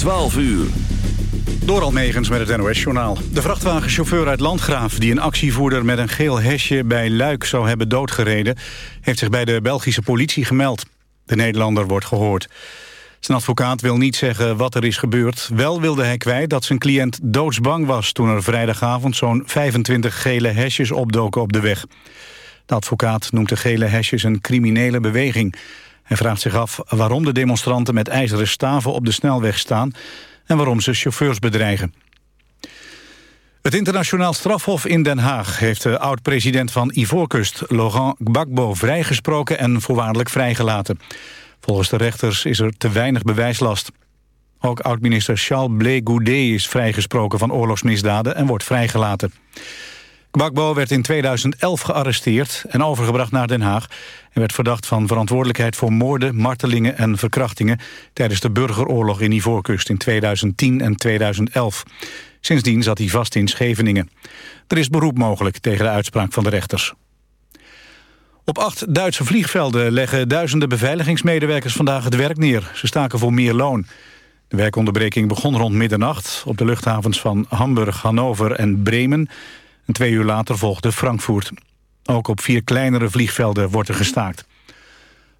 12 uur. Door Almegens met het NOS-journaal. De vrachtwagenchauffeur uit Landgraaf... die een actievoerder met een geel hesje bij Luik zou hebben doodgereden... heeft zich bij de Belgische politie gemeld. De Nederlander wordt gehoord. Zijn advocaat wil niet zeggen wat er is gebeurd. Wel wilde hij kwijt dat zijn cliënt doodsbang was... toen er vrijdagavond zo'n 25 gele hesjes opdoken op de weg. De advocaat noemt de gele hesjes een criminele beweging. Hij vraagt zich af waarom de demonstranten met ijzeren staven op de snelweg staan... en waarom ze chauffeurs bedreigen. Het internationaal strafhof in Den Haag heeft de oud-president van Ivoorkust, Laurent Gbagbo, vrijgesproken en voorwaardelijk vrijgelaten. Volgens de rechters is er te weinig bewijslast. Ook oud-minister Charles Blé Goudet is vrijgesproken van oorlogsmisdaden en wordt vrijgelaten. Gbagbo werd in 2011 gearresteerd en overgebracht naar Den Haag... en werd verdacht van verantwoordelijkheid voor moorden, martelingen en verkrachtingen... tijdens de burgeroorlog in Ivoorkust in 2010 en 2011. Sindsdien zat hij vast in Scheveningen. Er is beroep mogelijk tegen de uitspraak van de rechters. Op acht Duitse vliegvelden leggen duizenden beveiligingsmedewerkers vandaag het werk neer. Ze staken voor meer loon. De werkonderbreking begon rond middernacht op de luchthavens van Hamburg, Hannover en Bremen. En twee uur later volgde Frankfurt. Ook op vier kleinere vliegvelden wordt er gestaakt.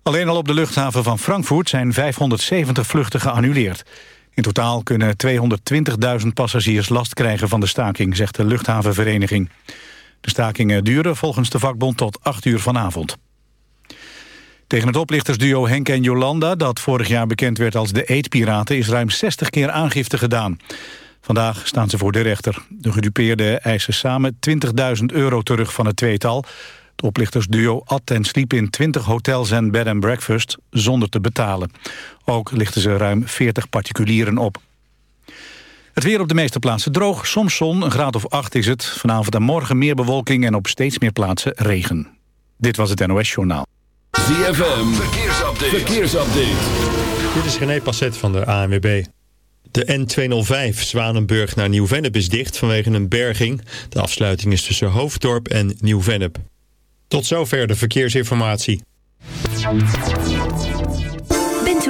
Alleen al op de luchthaven van Frankfurt zijn 570 vluchten geannuleerd. In totaal kunnen 220.000 passagiers last krijgen van de staking, zegt de luchthavenvereniging. De stakingen duren volgens de vakbond tot 8 uur vanavond. Tegen het oplichtersduo Henk en Jolanda, dat vorig jaar bekend werd als de eetpiraten, is ruim 60 keer aangifte gedaan. Vandaag staan ze voor de rechter. De gedupeerden eisen samen 20.000 euro terug van het tweetal. Het oplichtersduo at en sliep in 20 hotels en bed and breakfast zonder te betalen. Ook lichten ze ruim 40 particulieren op. Het weer op de meeste plaatsen droog, soms zon, een graad of 8 is het. Vanavond en morgen meer bewolking en op steeds meer plaatsen regen. Dit was het NOS Journaal. ZFM, verkeersupdate. verkeersupdate. Dit is René Passet van de ANWB. De N205 Zwanenburg naar Nieuw-Vennep is dicht vanwege een berging. De afsluiting is tussen Hoofddorp en Nieuw-Vennep. Tot zover de verkeersinformatie.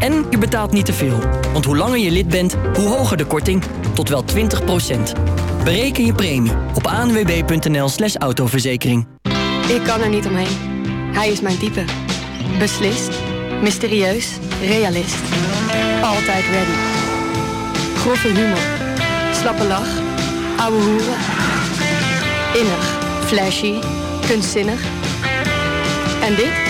En je betaalt niet te veel. Want hoe langer je lid bent, hoe hoger de korting. Tot wel 20% Bereken je premie op anwb.nl slash autoverzekering. Ik kan er niet omheen. Hij is mijn type. Beslist, mysterieus, realist. Altijd ready. Grove humor. Slappe lach. Ouwe hoeren. Innig, flashy, kunstzinnig. En dit?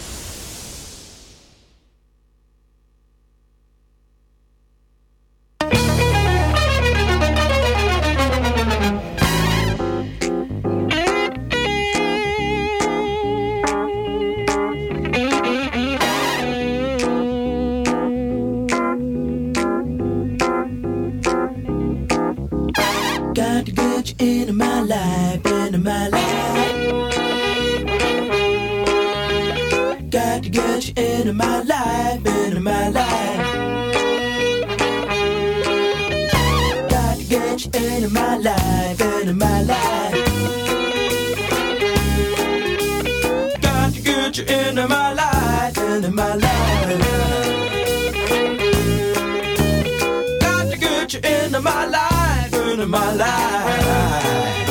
end my life, end my life. Got to get you into my life, into my life. Got to get you into my life, into my life.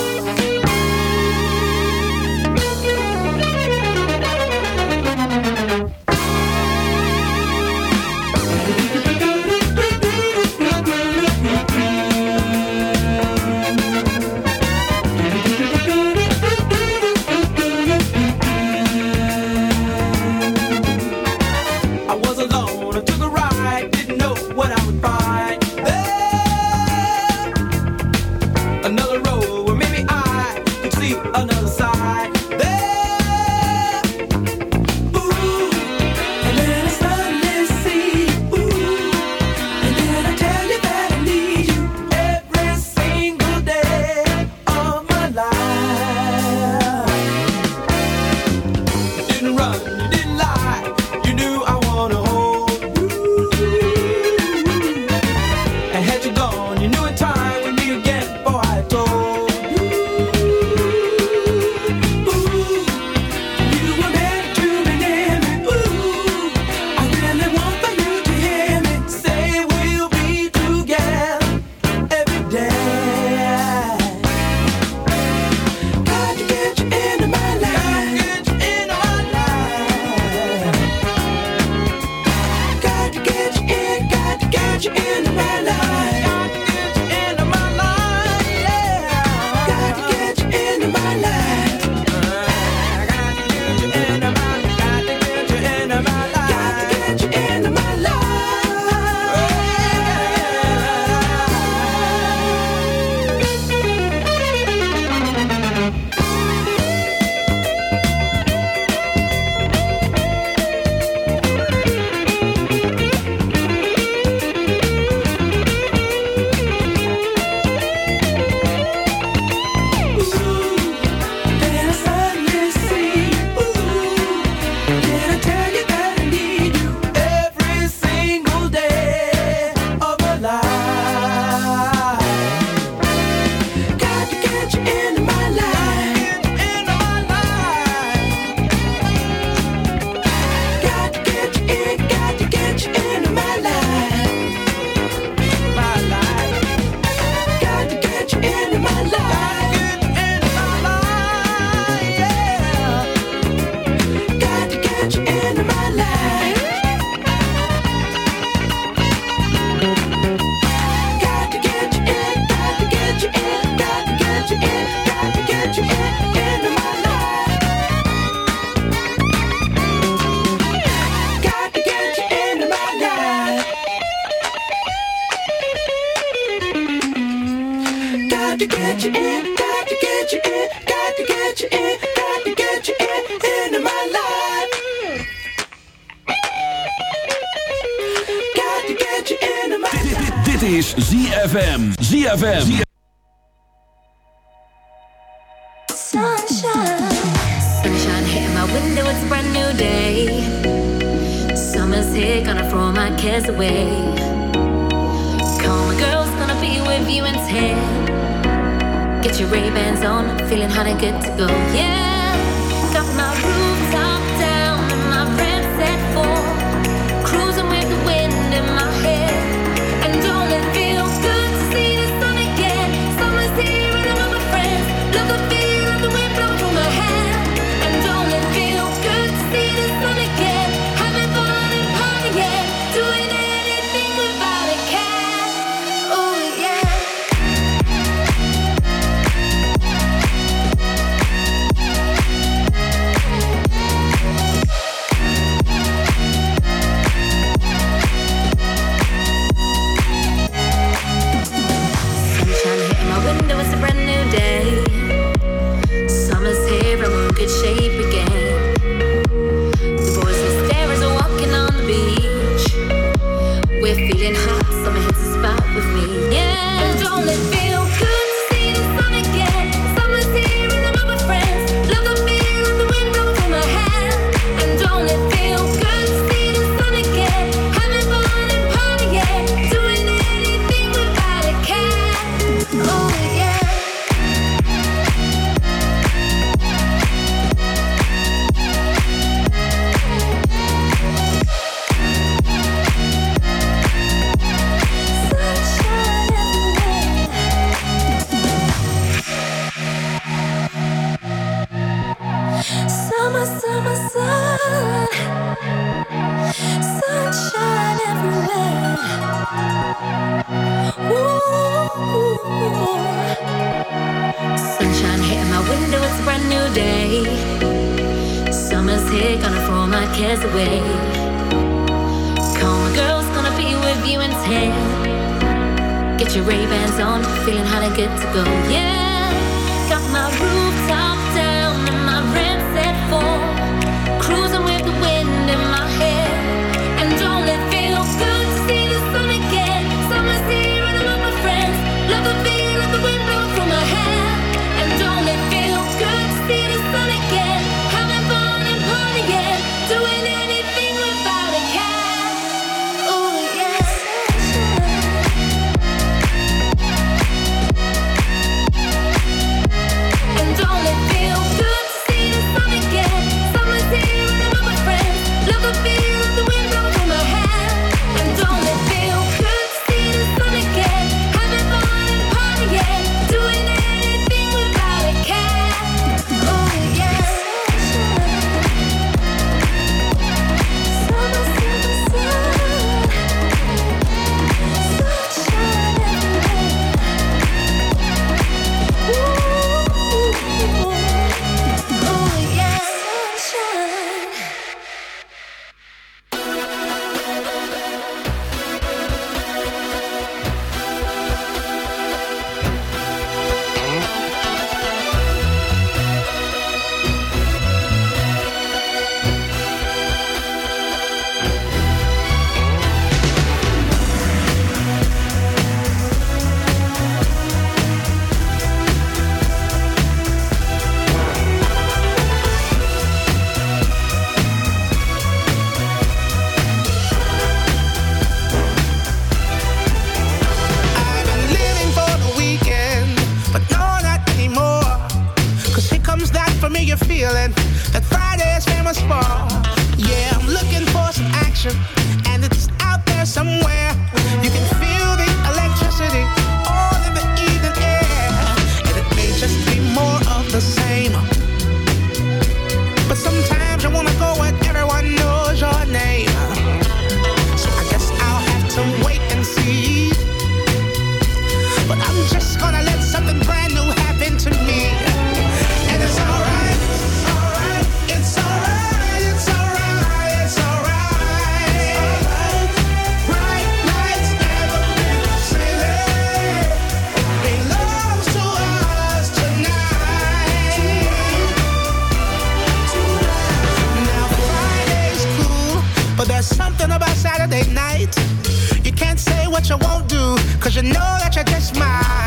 Get your Ray-Bans on, feeling hot and good to go. Yeah, got my away. Call my girl's gonna be with you in ten. Get your Ray-Bans on, feeling how to get to go, yeah. you're feeling that Friday's famous ball. Yeah, I'm looking for some action, and it's out there somewhere. Cause you know that you're just mine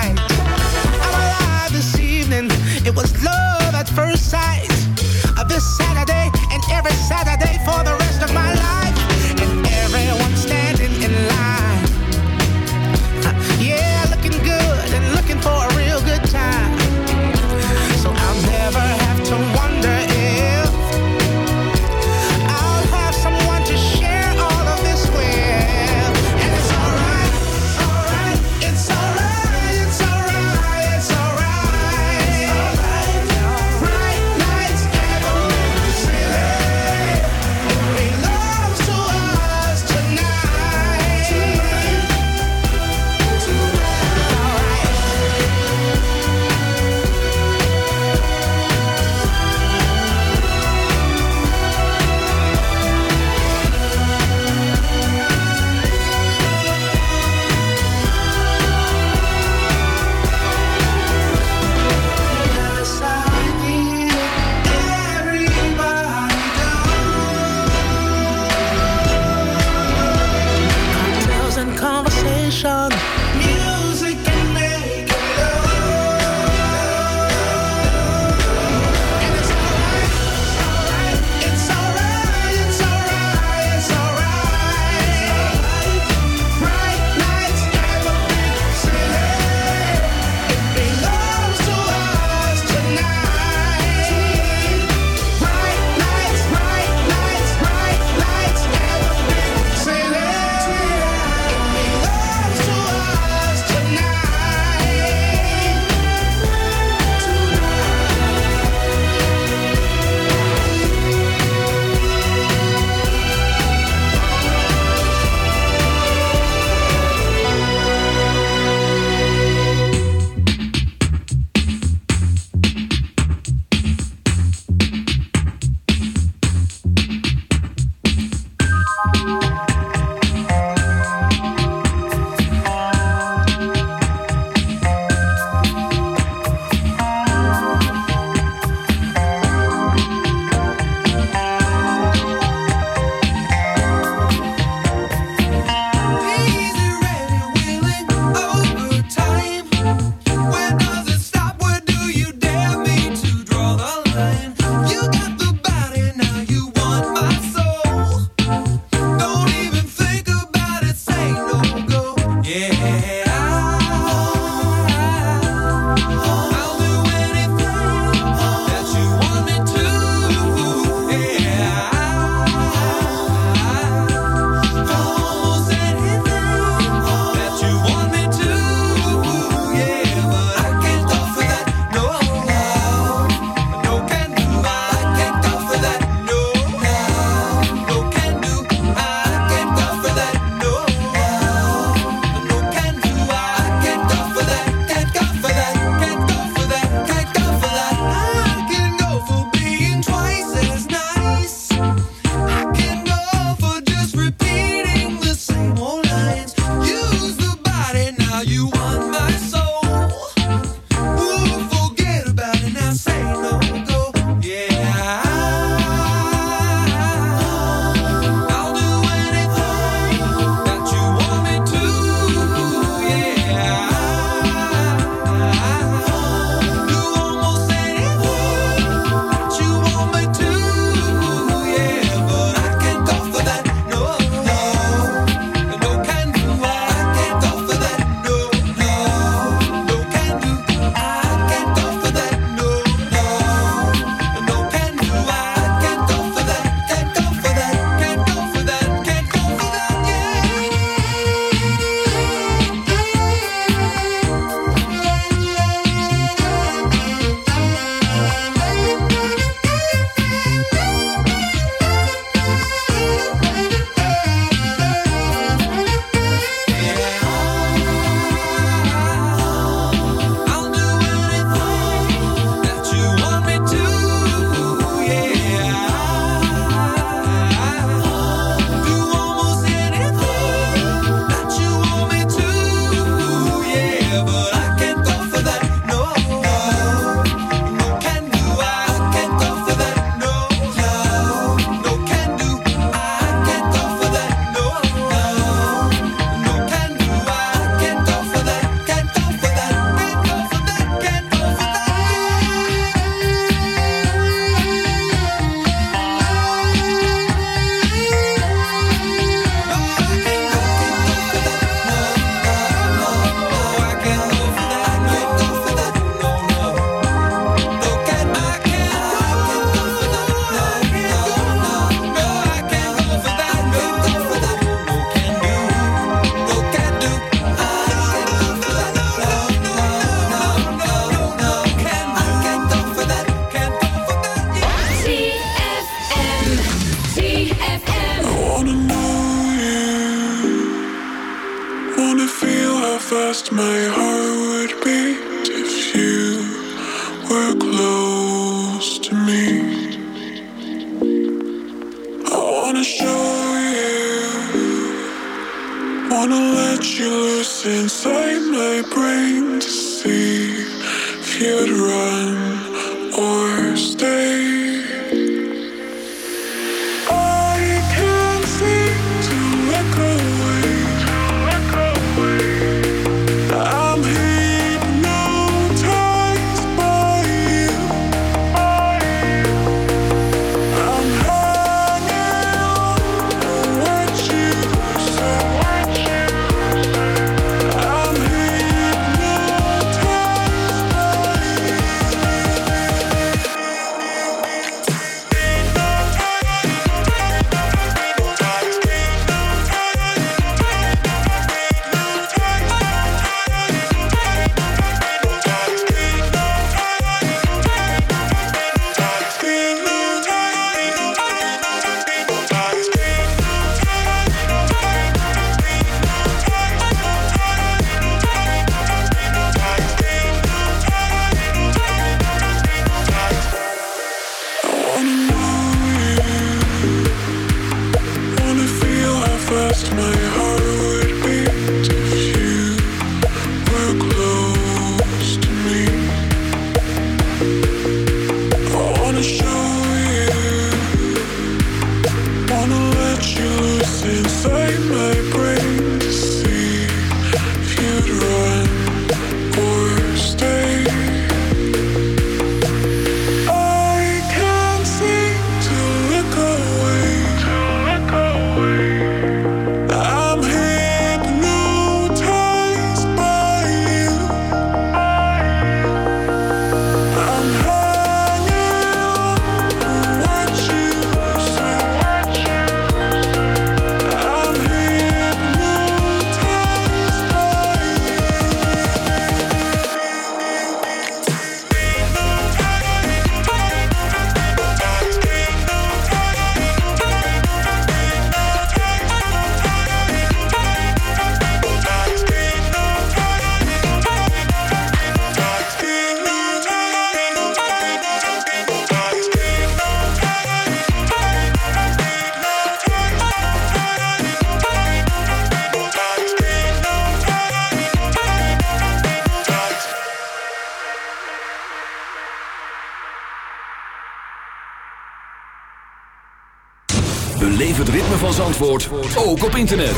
Zandvoort ook op internet.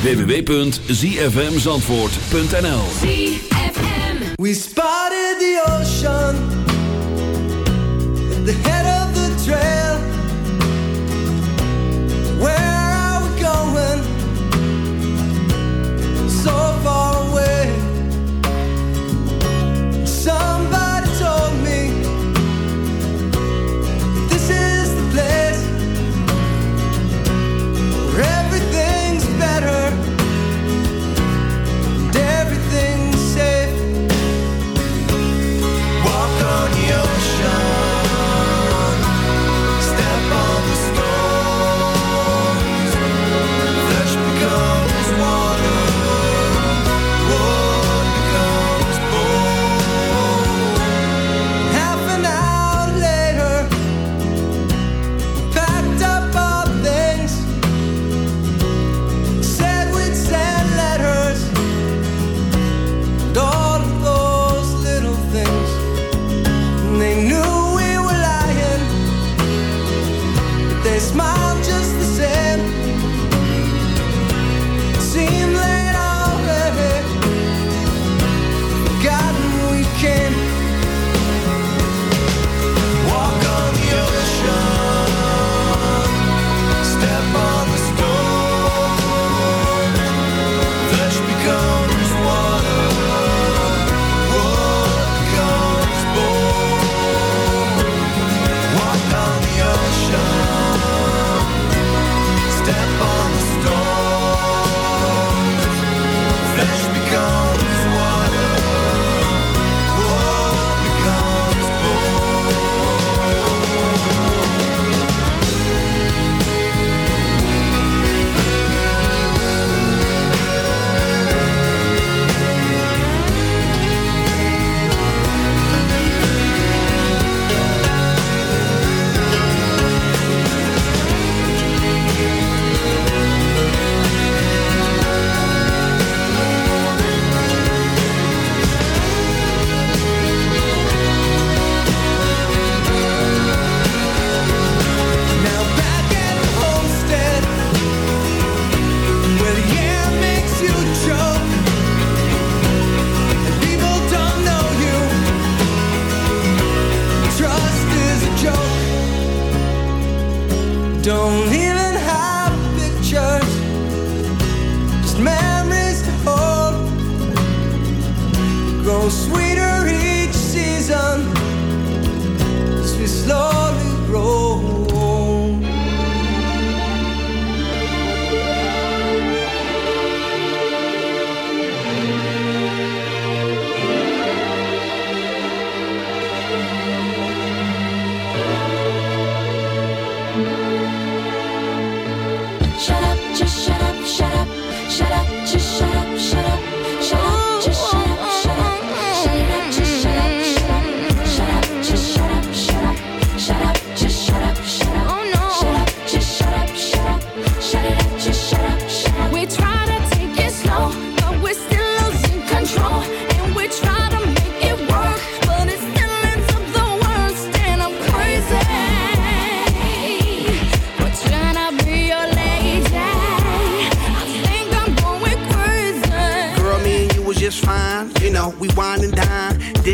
www.zfmzandvoort.nl We spotted the ocean at the head of the trail. Where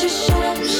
just shut up,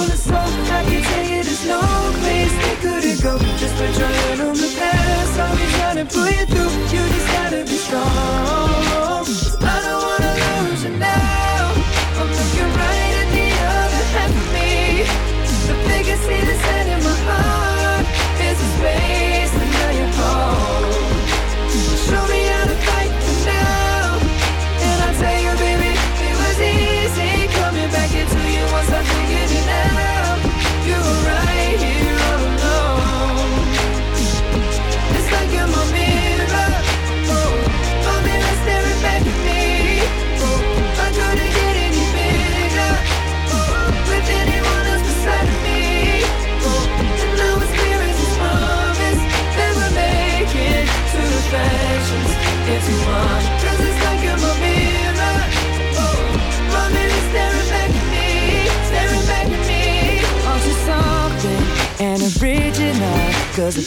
full of smoke. I can tell you there's no place they couldn't go. Just put your hand on the pedal, so we trying to pull you through. You just gotta be strong. I don't wanna lose you now. I'm looking right the other half of me, the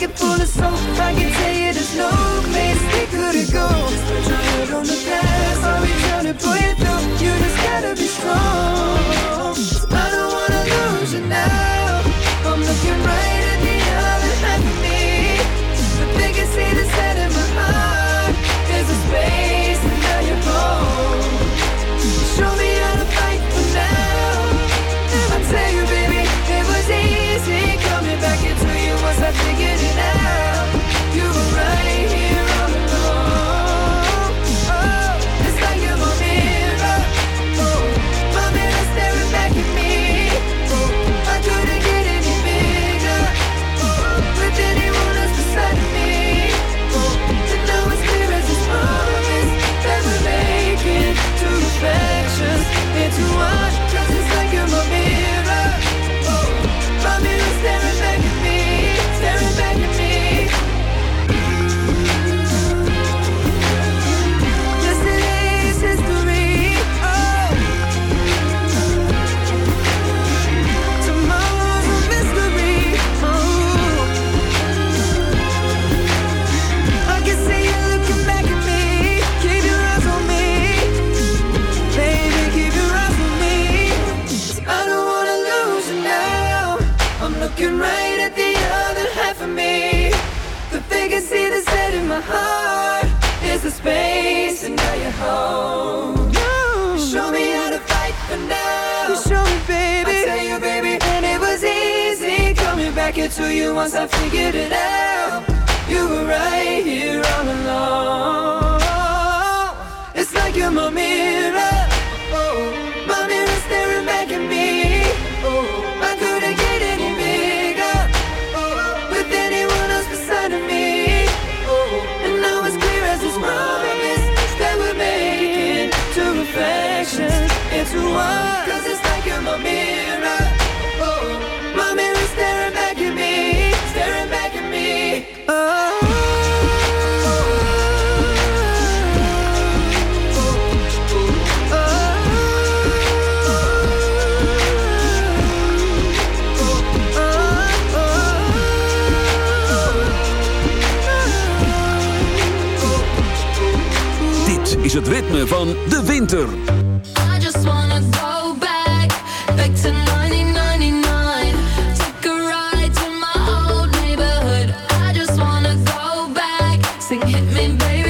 can pull us soap. I can tell you there's no place they couldn't go. Put your head on the past. Are we be trying to pull it through. You just gotta be strong. I don't wanna lose you now. I'm looking right at the other half of me. The biggest can see the in my heart. is a space and now you're gone. Show me how to fight for now. And I tell you, baby, it was easy coming back into you once I figured sexy. Hit me, baby.